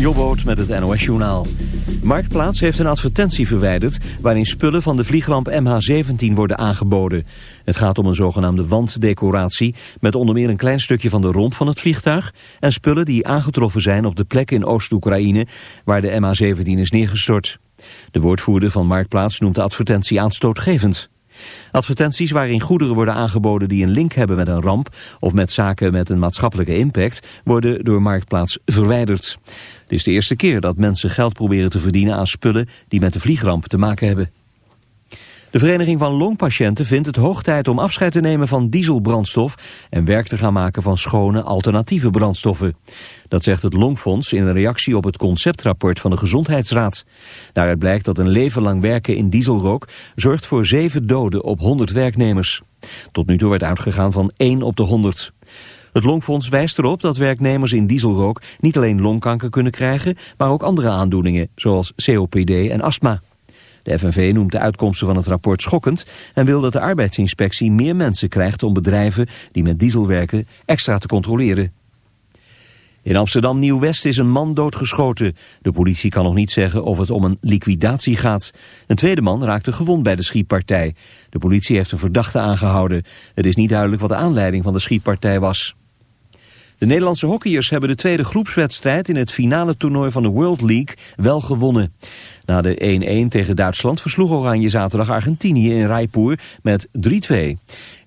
Jobboot met het NOS Journaal. Marktplaats heeft een advertentie verwijderd... waarin spullen van de vliegramp MH17 worden aangeboden. Het gaat om een zogenaamde wanddecoratie... met onder meer een klein stukje van de romp van het vliegtuig... en spullen die aangetroffen zijn op de plek in Oost-Oekraïne... waar de MH17 is neergestort. De woordvoerder van Marktplaats noemt de advertentie aanstootgevend. Advertenties waarin goederen worden aangeboden die een link hebben met een ramp of met zaken met een maatschappelijke impact worden door Marktplaats verwijderd. Het is de eerste keer dat mensen geld proberen te verdienen aan spullen die met de vliegramp te maken hebben. De Vereniging van Longpatiënten vindt het hoog tijd om afscheid te nemen van dieselbrandstof en werk te gaan maken van schone alternatieve brandstoffen. Dat zegt het Longfonds in een reactie op het conceptrapport van de Gezondheidsraad. Daaruit blijkt dat een leven lang werken in dieselrook zorgt voor zeven doden op 100 werknemers. Tot nu toe werd uitgegaan van 1 op de 100. Het Longfonds wijst erop dat werknemers in dieselrook niet alleen longkanker kunnen krijgen, maar ook andere aandoeningen, zoals COPD en astma. De FNV noemt de uitkomsten van het rapport schokkend en wil dat de arbeidsinspectie meer mensen krijgt om bedrijven die met diesel werken extra te controleren. In Amsterdam Nieuw-West is een man doodgeschoten. De politie kan nog niet zeggen of het om een liquidatie gaat. Een tweede man raakte gewond bij de schietpartij. De politie heeft een verdachte aangehouden. Het is niet duidelijk wat de aanleiding van de schietpartij was. De Nederlandse hockeyers hebben de tweede groepswedstrijd in het finale toernooi van de World League wel gewonnen. Na de 1-1 tegen Duitsland versloeg Oranje zaterdag Argentinië in Raipur met 3-2.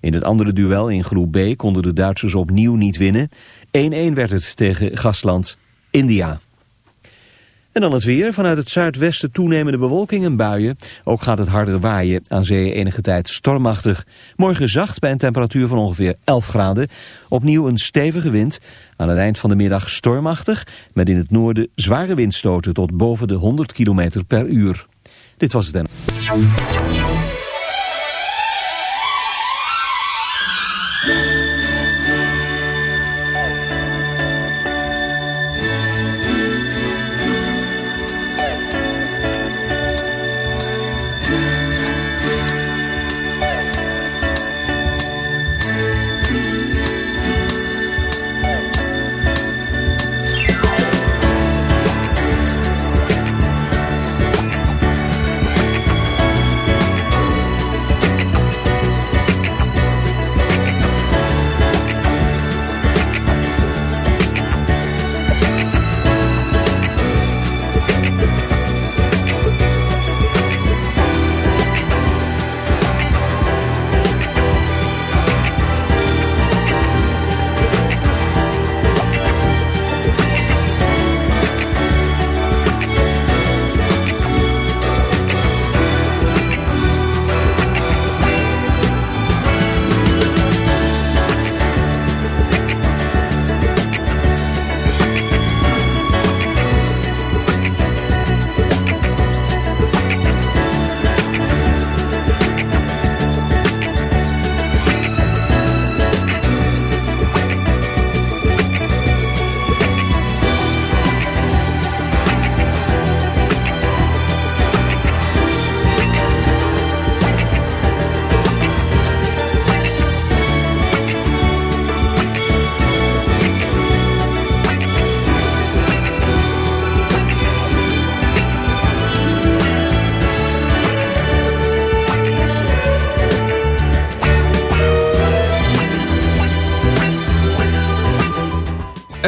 In het andere duel in groep B konden de Duitsers opnieuw niet winnen. 1-1 werd het tegen gastland India. En dan het weer. Vanuit het zuidwesten toenemende bewolking en buien. Ook gaat het harder waaien. Aan zee enige tijd stormachtig. Morgen zacht bij een temperatuur van ongeveer 11 graden. Opnieuw een stevige wind. Aan het eind van de middag stormachtig. Met in het noorden zware windstoten tot boven de 100 km per uur. Dit was het en...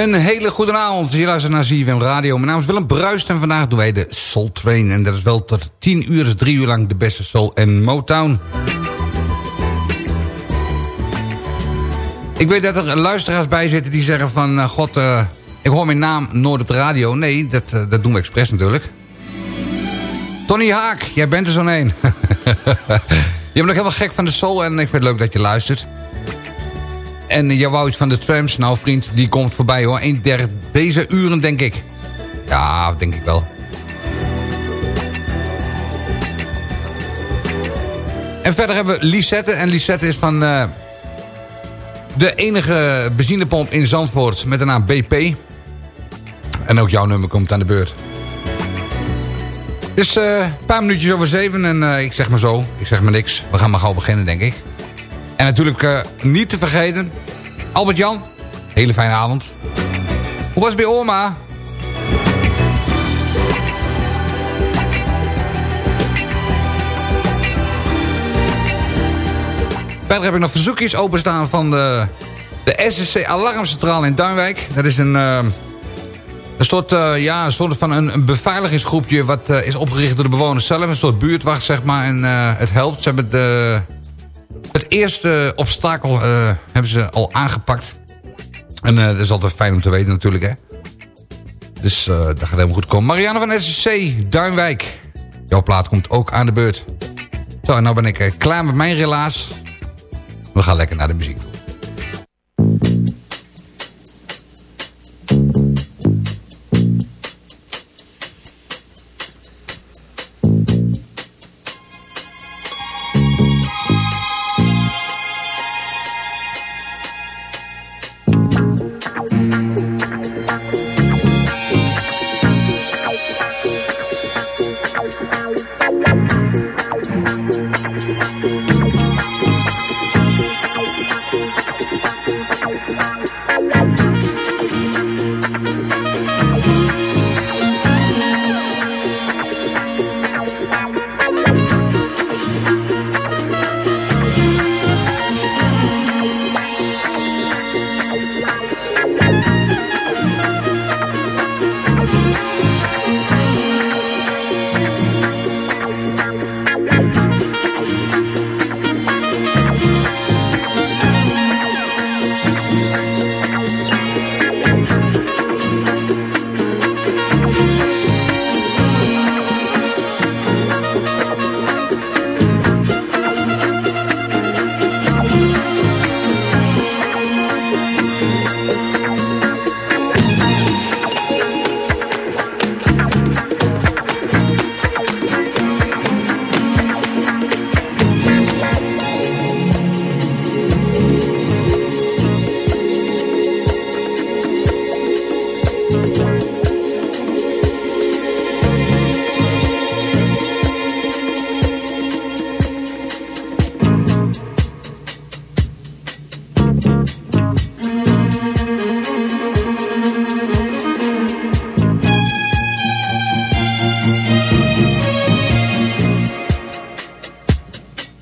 Een hele goede avond. Je luistert naar ZFM Radio. Mijn naam is Willem Bruist en vandaag doen wij de Soul Train. En dat is wel tot 10 uur, dus drie uur lang de beste soul en Motown. Ik weet dat er luisteraars bij zitten die zeggen van... Uh, God, uh, ik hoor mijn naam nooit op radio. Nee, dat, uh, dat doen we expres natuurlijk. Tony Haak, jij bent er zo'n een. je bent nog helemaal gek van de soul en ik vind het leuk dat je luistert. En jou wou iets van de trams. Nou vriend, die komt voorbij hoor. Een der deze uren denk ik. Ja, denk ik wel. En verder hebben we Lisette. En Lisette is van uh, de enige benzinepomp in Zandvoort met de naam BP. En ook jouw nummer komt aan de beurt. Het is uh, een paar minuutjes over zeven en uh, ik zeg maar zo. Ik zeg maar niks. We gaan maar gauw beginnen denk ik. En natuurlijk eh, niet te vergeten, Albert-Jan, hele fijne avond. Hoe was het bij oma? Verder heb ik nog verzoekjes openstaan van de, de SSC Alarmcentrale in Duinwijk. Dat is een, eh, een, soort, eh, ja, een soort van een, beveiligingsgroepje... wat is opgericht door de bewoners zelf. Een soort buurtwacht, zeg maar. En het helpt. Ze hebben de, het eerste obstakel hebben ze al aangepakt. En dat is altijd fijn om te weten natuurlijk, hè. Dus dat gaat helemaal goed komen. Marianne van SSC, Duinwijk. Jouw plaat komt ook aan de beurt. Zo, nou ben ik klaar met mijn relaas. We gaan lekker naar de muziek toe.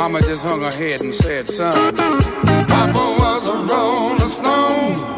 Mama just hung her head and said, son, Papa was a rolling stone.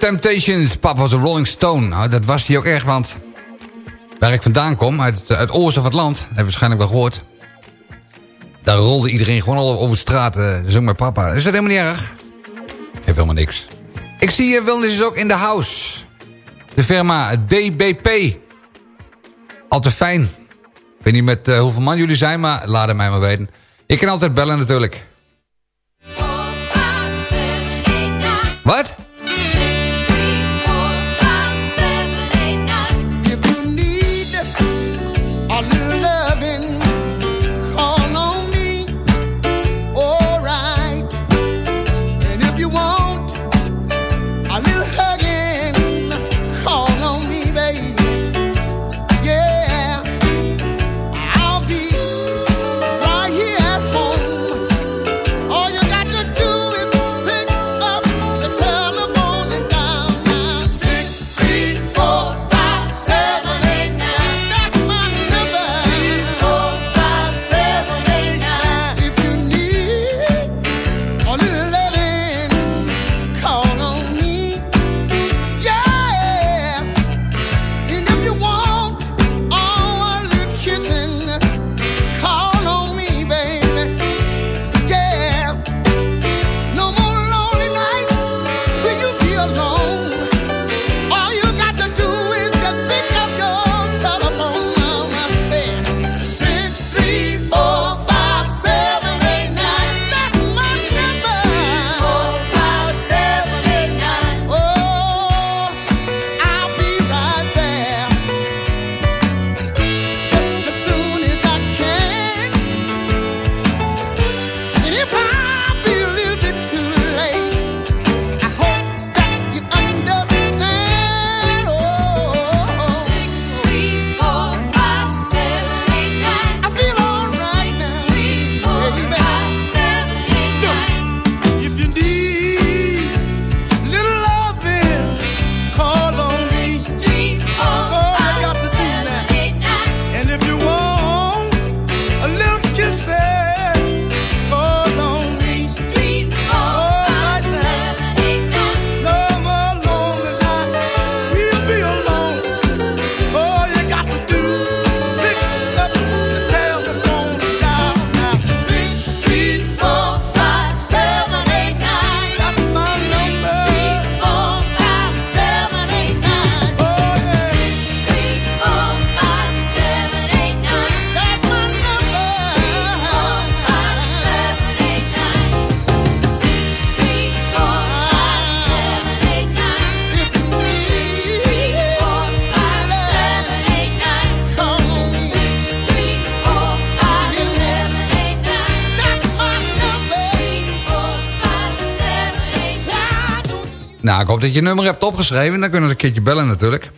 Temptations. Papa was een Rolling Stone. Nou, dat was hij ook erg, want waar ik vandaan kom, uit, uit Oosten van het land, heb je waarschijnlijk wel gehoord. Daar rolde iedereen gewoon al over de straat. Uh, zong met papa. Is dat helemaal niet erg? Heeft helemaal niks. Ik zie hier Wilnis is ook in de house. De firma DBP. Al te fijn. Ik weet niet met eh, hoeveel man jullie zijn, maar laat het mij maar weten. Ik kan altijd bellen natuurlijk. Ik hoop dat je nummer hebt opgeschreven. Dan kunnen ze een keertje bellen natuurlijk.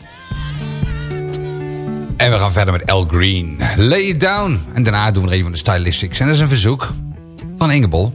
En we gaan verder met El Green. Lay it down. En daarna doen we er even de stylistics. En dat is een verzoek van Ingeborg.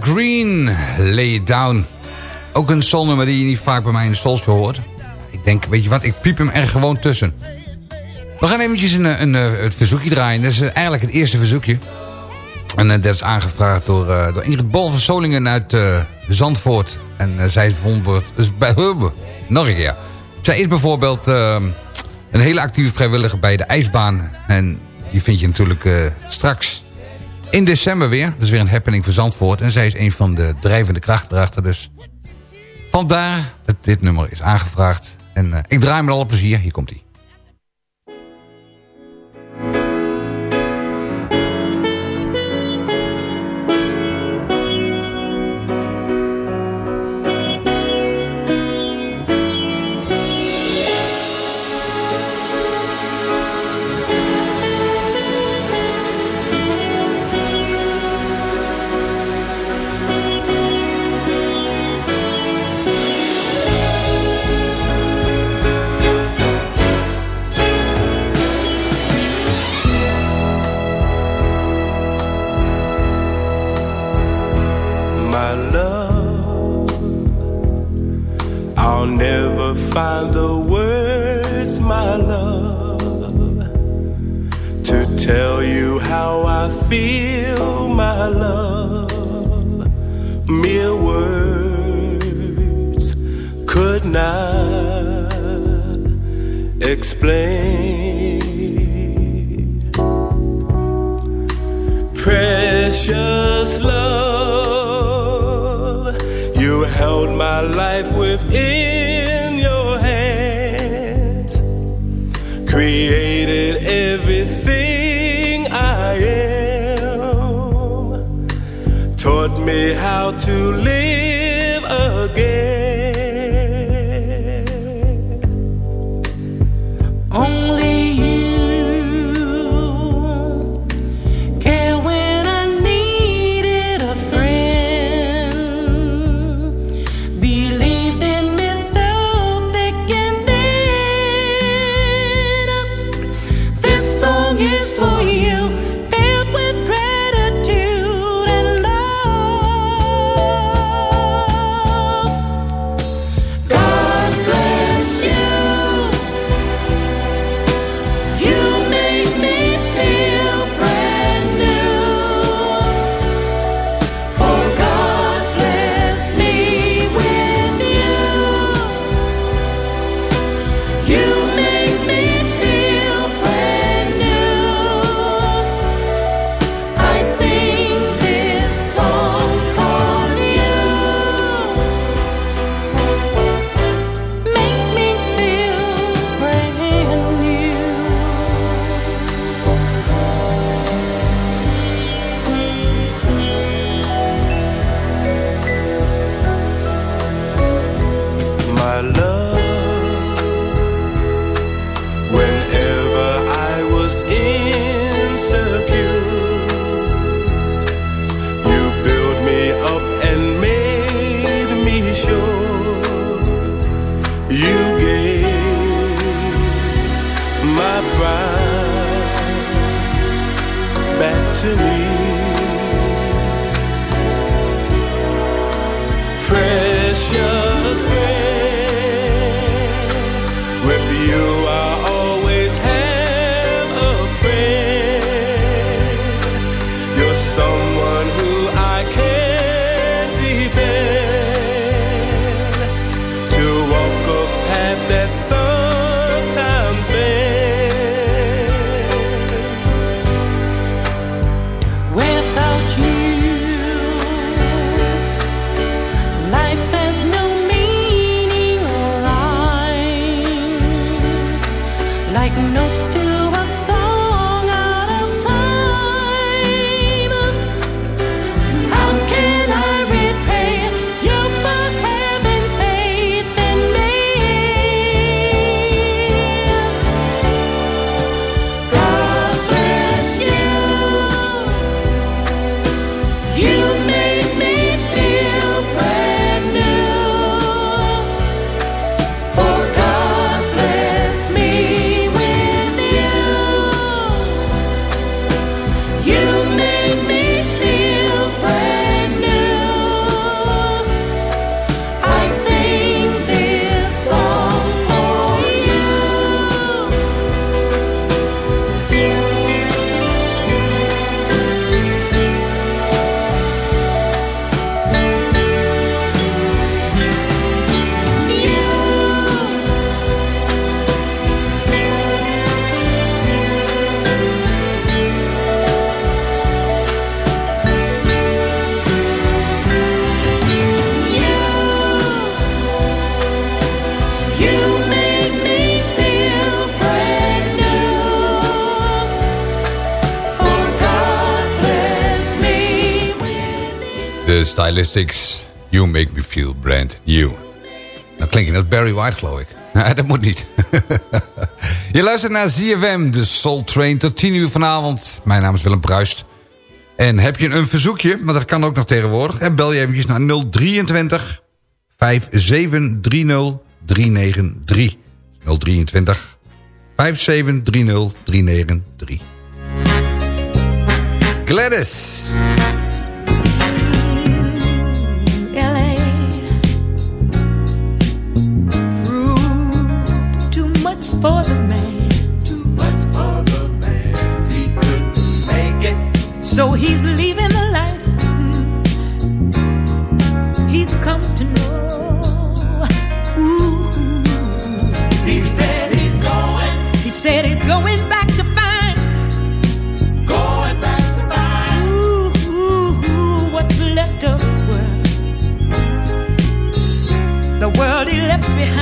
Green, Lay It Down. Ook een zonnummer die je niet vaak bij mij in de soulshow hoort. Ik denk, weet je wat, ik piep hem er gewoon tussen. We gaan eventjes een, een, een het verzoekje draaien. Dat is eigenlijk het eerste verzoekje. En eh, dat is aangevraagd door, eh, door Ingrid Bol van Solingen uit eh, Zandvoort. En zij is bijvoorbeeld... Dus bij Hubbe, oh, nog een keer. Zij is bijvoorbeeld een hele actieve vrijwilliger bij de ijsbaan. En die vind je natuurlijk straks in december weer. Dat is weer een happening voor Zandvoort. En zij is een van de drijvende krachten. Dus vandaar dat dit nummer is aangevraagd. En eh, ik draai met alle plezier. Hier komt hij. could not explain. Precious love, you held my life within. Stylistics, You Make Me Feel Brand New. Nou klinkt je als Barry White, geloof ik. Nee, dat moet niet. je luistert naar ZFM, de Soul Train, tot 10 uur vanavond. Mijn naam is Willem Bruist. En heb je een verzoekje, maar dat kan ook nog tegenwoordig... En bel je eventjes naar 023 5730393. 023 5730393. Gladys. for the man. Too much for the man. He couldn't make it. So he's leaving the life mm, he's come to know. He said he's going. He said he's going back. left behind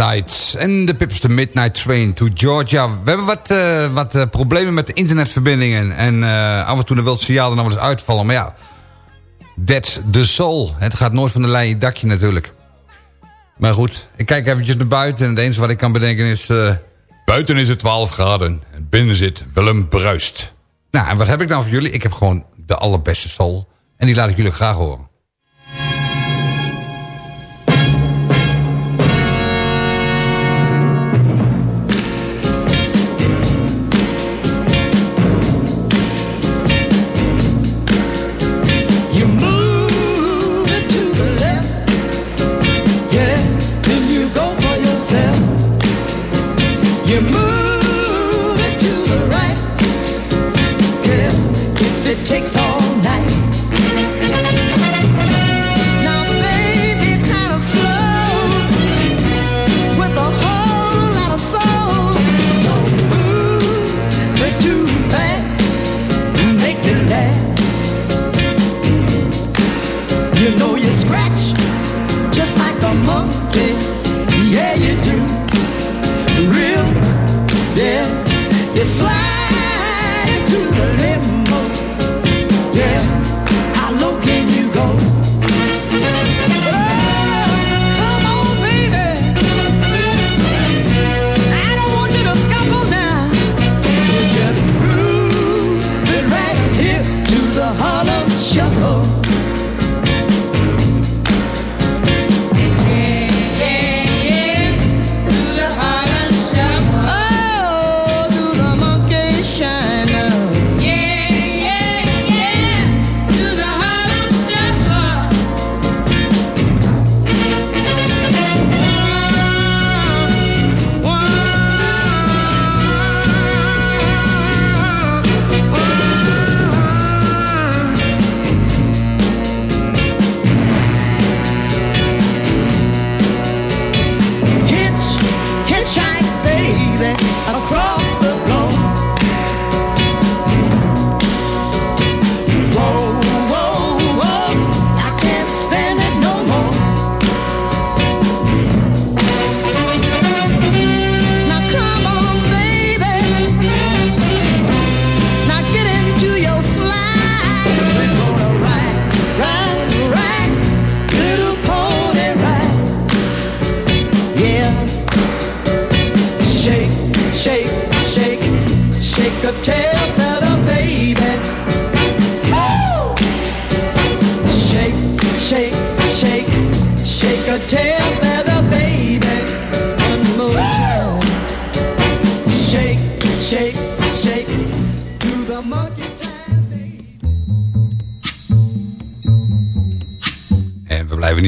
En de Pips, de Midnight Train to Georgia. We hebben wat, eh, wat eh, problemen met de internetverbindingen. En eh, af en toe wil het signaal er wel eens uitvallen. Maar ja, that's the soul. Het gaat nooit van de lijn dakje natuurlijk. Maar goed, ik kijk eventjes naar buiten. En het enige wat ik kan bedenken is... buiten is het 12 graden. En binnen zit Willem Bruist. Nou, en wat heb ik nou voor jullie? Ik heb gewoon de allerbeste soul. En die laat ik jullie graag horen.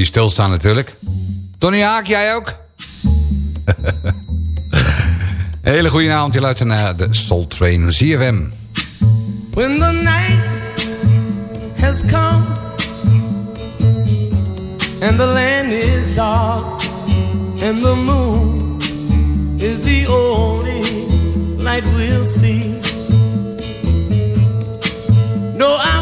Niet stilstaan natuurlijk. Tony Haak, jij ook? Hele goede avond. Je luistert naar de Soul Train ZFM. When the night has come and the land is dark and the moon is the only light we'll see. No, I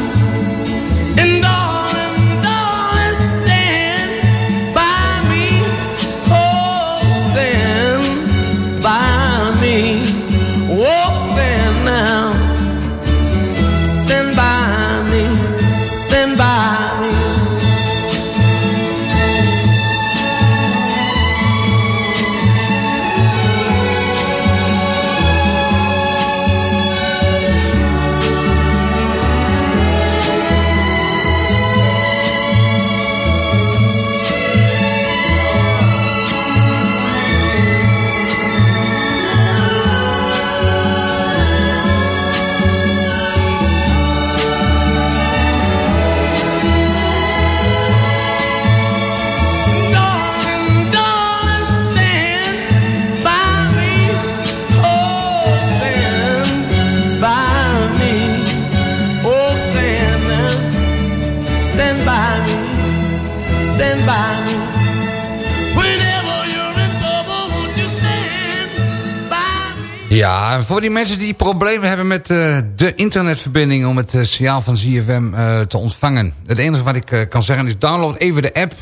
Voor die mensen die problemen hebben met eh, de internetverbinding... om het eh, signaal van ZFM eh, te ontvangen. Het enige wat ik kan zeggen is download even de app.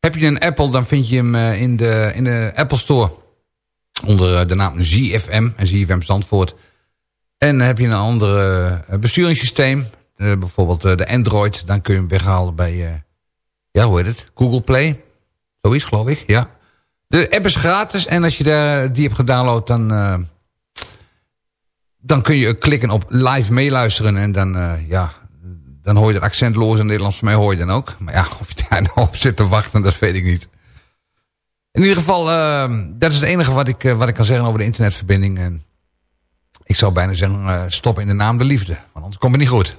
Heb je een Apple, dan vind je hem in, de, in de Apple Store. Onder de naam ZFM en ZFM Zandvoort. En heb je een ander besturingssysteem... bijvoorbeeld de Android... dan kun je hem weghalen bij... ja, hoe heet het? Google Play. Zoiets, geloof ik, ja. De app is gratis en als je daar, die hebt gedownload... dan, dan kun je klikken op live meeluisteren... en dan, eh, ja, dan hoor je het accentloos in Nederlands. Voor mij hoor je dan ook. Maar ja, of je daar nou op zit te wachten, dat weet ik niet. In ieder geval, eh, dat is het enige wat ik, eh, wat ik kan zeggen over de internetverbinding. En ik zou bijna zeggen, eh, stop in de naam de liefde. Want anders komt het niet goed.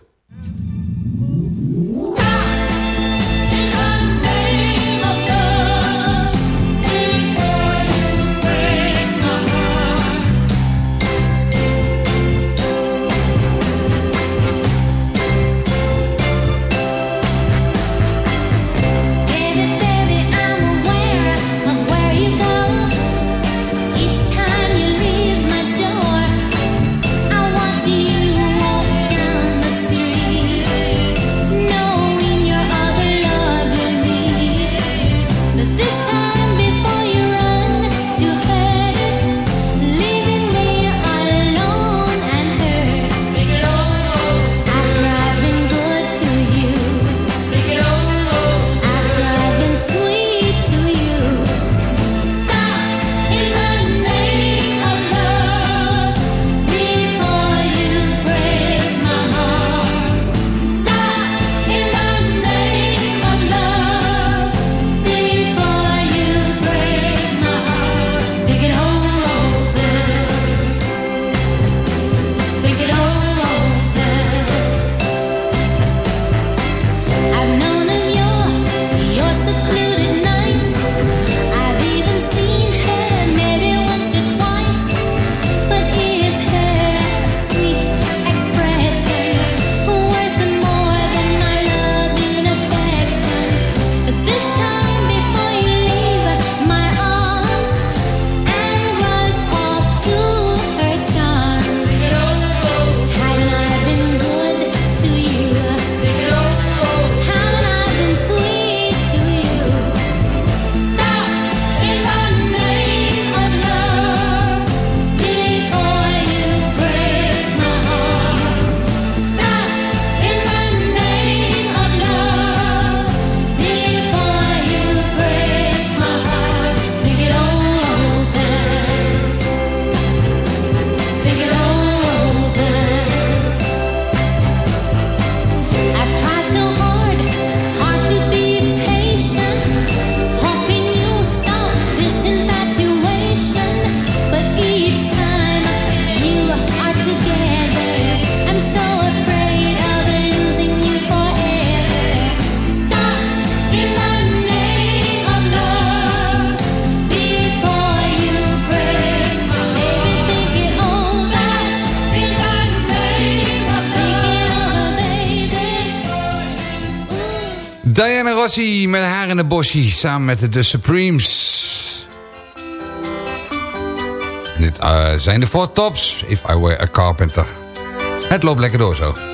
Samen met de Supremes. Dit uh, zijn de Four Tops, If I Were a Carpenter. Het loopt lekker door zo.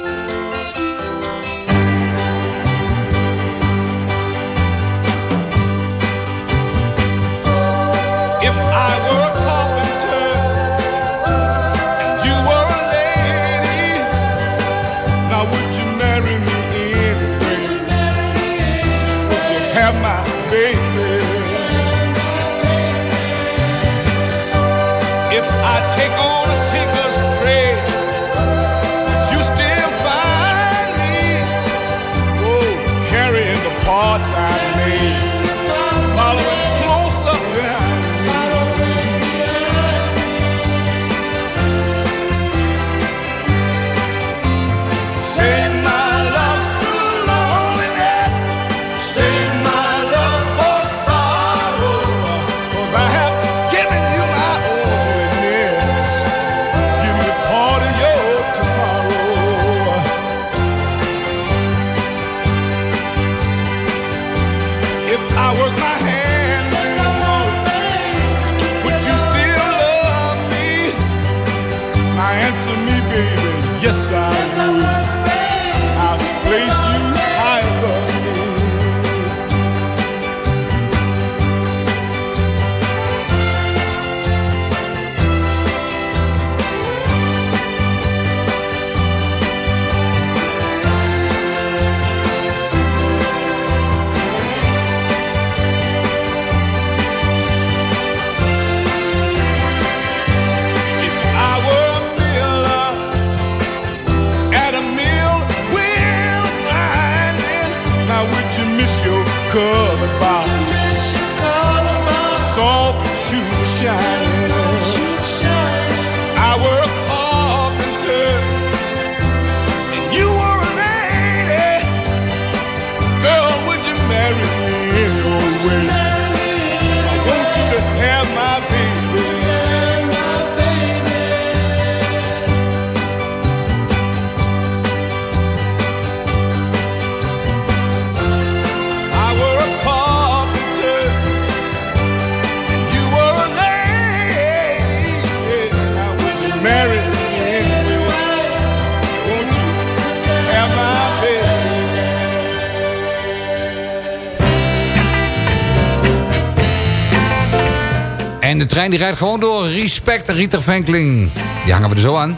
trein die rijdt gewoon door. Respect, Rieter Venkling. Die hangen we er zo aan.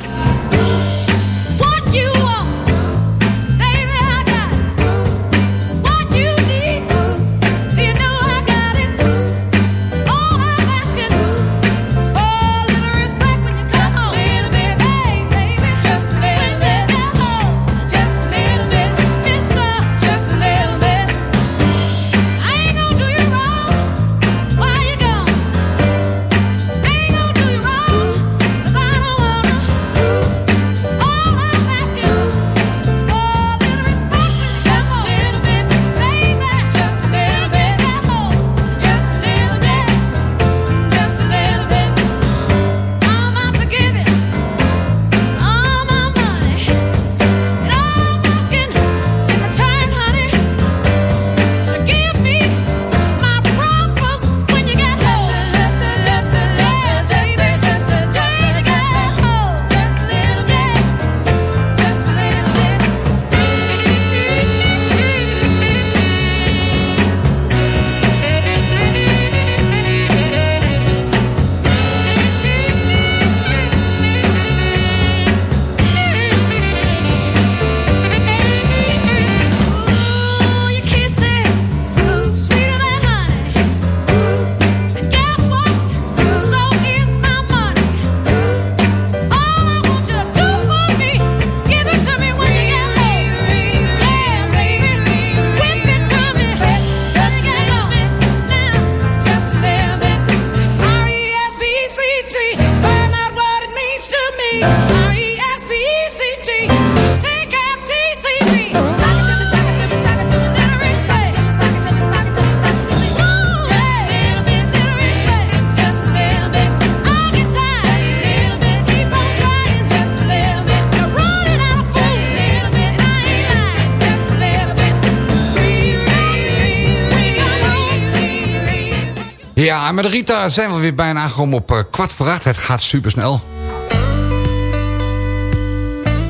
Ja, met Rita zijn we weer bijna aangekomen op eh, kwart voor acht. Het gaat supersnel.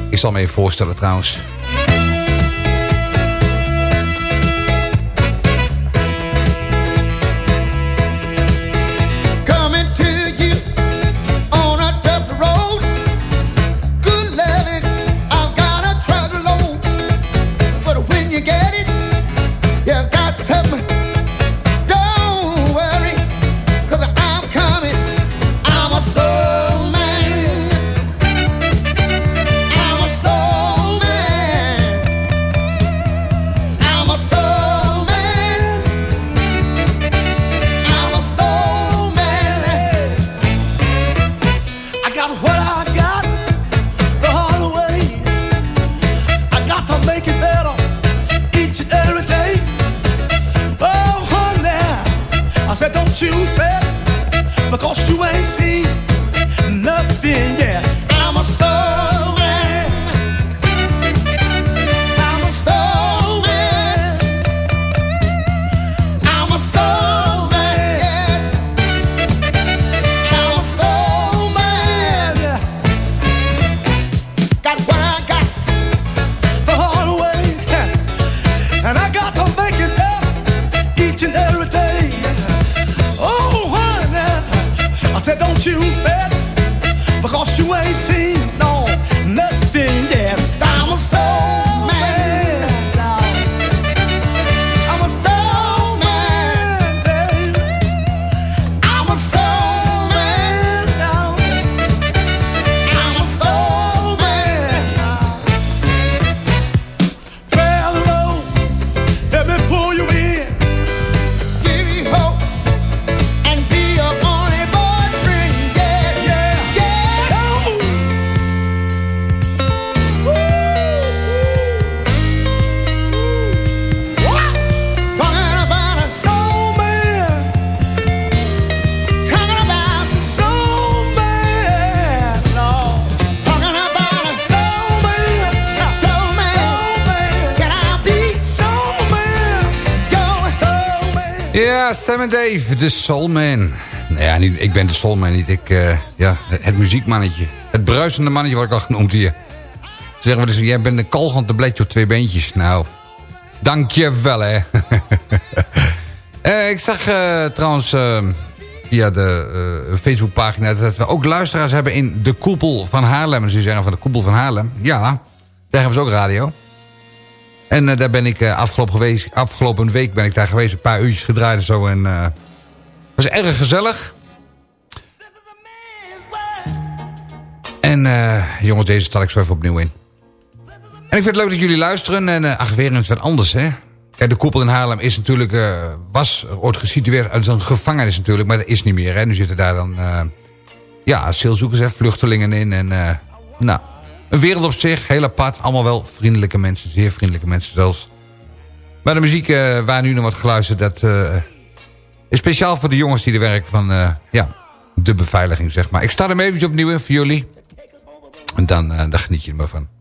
Ik zal me even voorstellen trouwens. Sam en Dave, de Soulman. Nou ja, ik ben de Soulman niet. Ik, eh, ja, het muziekmannetje. Het bruisende mannetje wat ik al genoemd hier. Ze zeggen we dus, jij bent een kalgant tabletje op twee beentjes. Nou, dank je wel, hè. Eh, ik zag eh, trouwens via de Facebookpagina... dat we ook luisteraars hebben in de koepel van Haarlem. En ze zeggen van de koepel van Haarlem. Ja, daar hebben ze ook radio. En eh, daar ben ik eh, afgelopen, geweest, afgelopen week ben ik daar geweest. Een paar uurtjes gedraaid en zo. En eh was erg gezellig. En jongens, deze stel ik zo even opnieuw in. En ik vind het leuk dat jullie luisteren. En ach, weer wat anders, hè. Kijk, de koepel in Haarlem is natuurlijk, eh, was ooit gesitueerd als een gevangenis natuurlijk. Maar dat is niet meer, hè. Nu zitten daar dan, eh, ja, asielzoekers, hè, vluchtelingen in. En, eh, nou, een wereld op zich, heel apart. Allemaal wel vriendelijke mensen, zeer vriendelijke mensen zelfs. Maar de muziek eh, waar nu nog wordt geluisterd, dat eh, is speciaal voor de jongens die er werken van, eh, ja, de beveiliging, zeg maar. Ik sta hem eventjes opnieuw voor jullie. En dan, dan geniet je er maar van.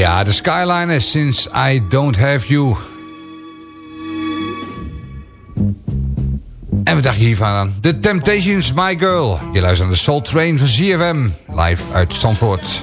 Ja, de skyline Since I Don't Have You. En we dachten hiervan aan? The Temptations, My Girl. Je luistert naar de Soul Train van ZFM. Live uit Zandvoort.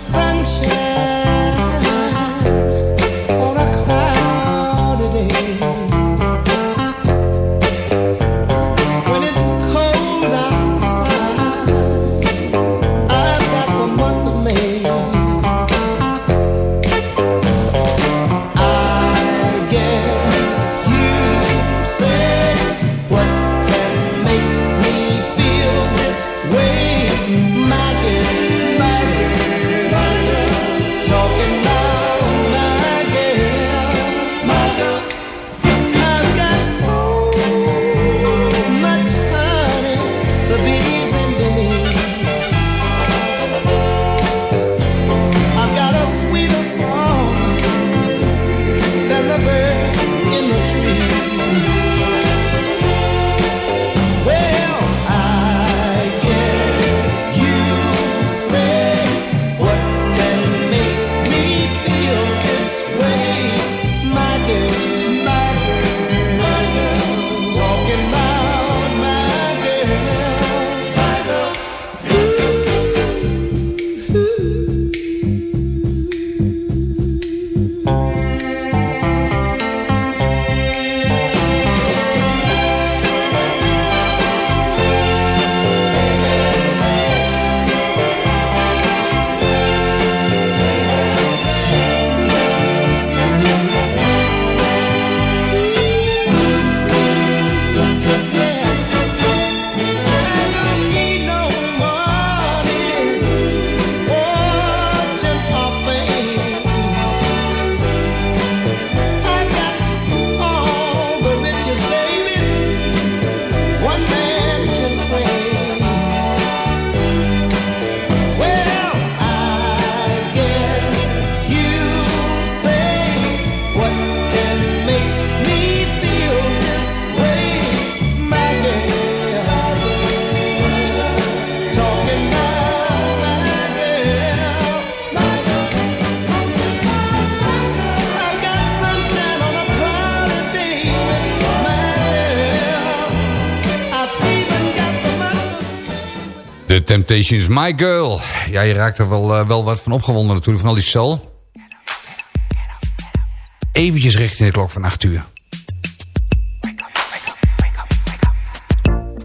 Temptations, My Girl. Ja, je raakt er wel, eh, wel wat van opgewonden natuurlijk, van al die soul. Eventjes richting de klok van 8 uur.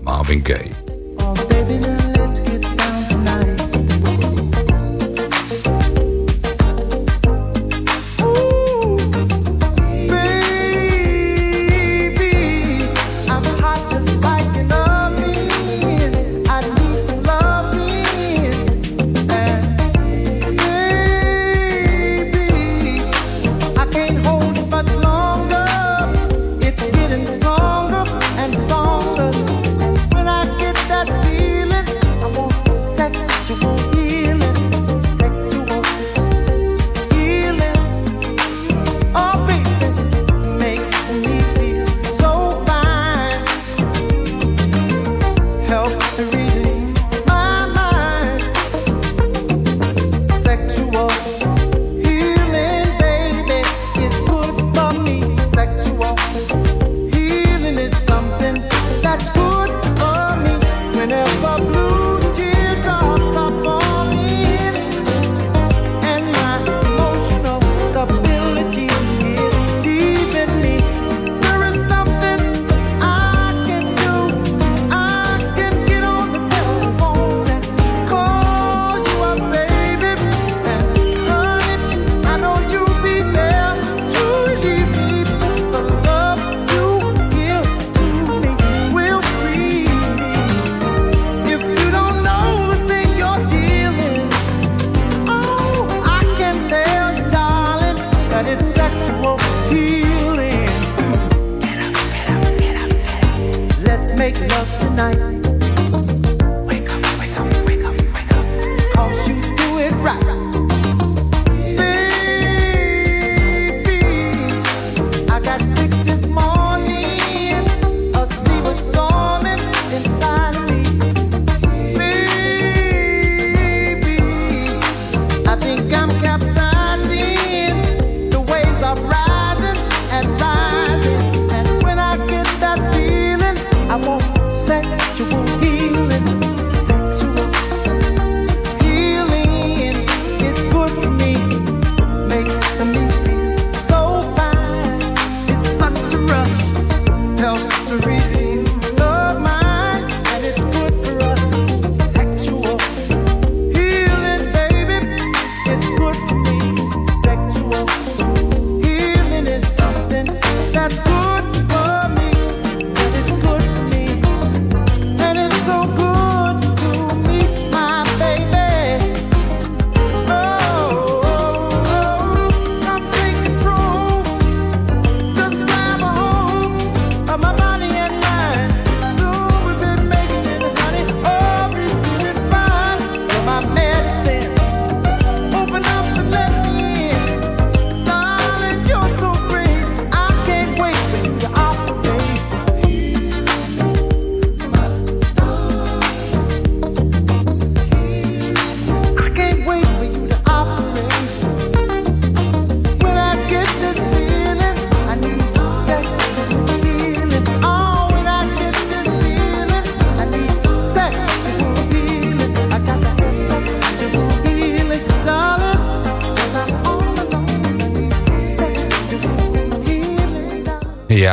Marvin Gaye.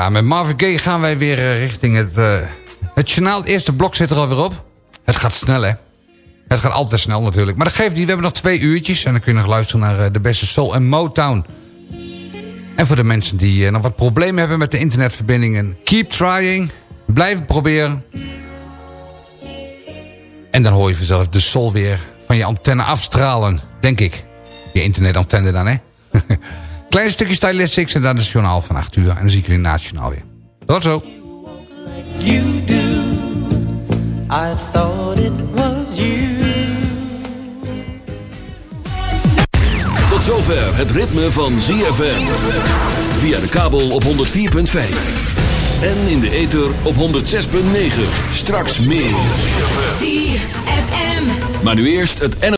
Met Marvin Gaye gaan wij weer eh, richting het... eh, het journaal, eerste blok zit er alweer op. Het gaat snel, hè? Het gaat altijd snel natuurlijk. Maar dat geeft niet, we hebben nog twee uurtjes... en dan kun je nog luisteren naar eh, de beste soul en Motown. En voor de mensen die nog wat problemen hebben met de internetverbindingen... keep trying, blijf proberen. En dan hoor je vanzelf de soul weer van je antenne afstralen, denk ik. Je internetantenne dan, hè? Klein stukje stylistics en dan is het journaal van 8 uur. En dan zie ik jullie na het journaal weer. Tot zo. You do. I thought it was you. Tot zover het ritme van ZFM. Via de kabel op 104.5. En in de ether op 106.9. Straks meer. ZFM. Maar nu eerst het N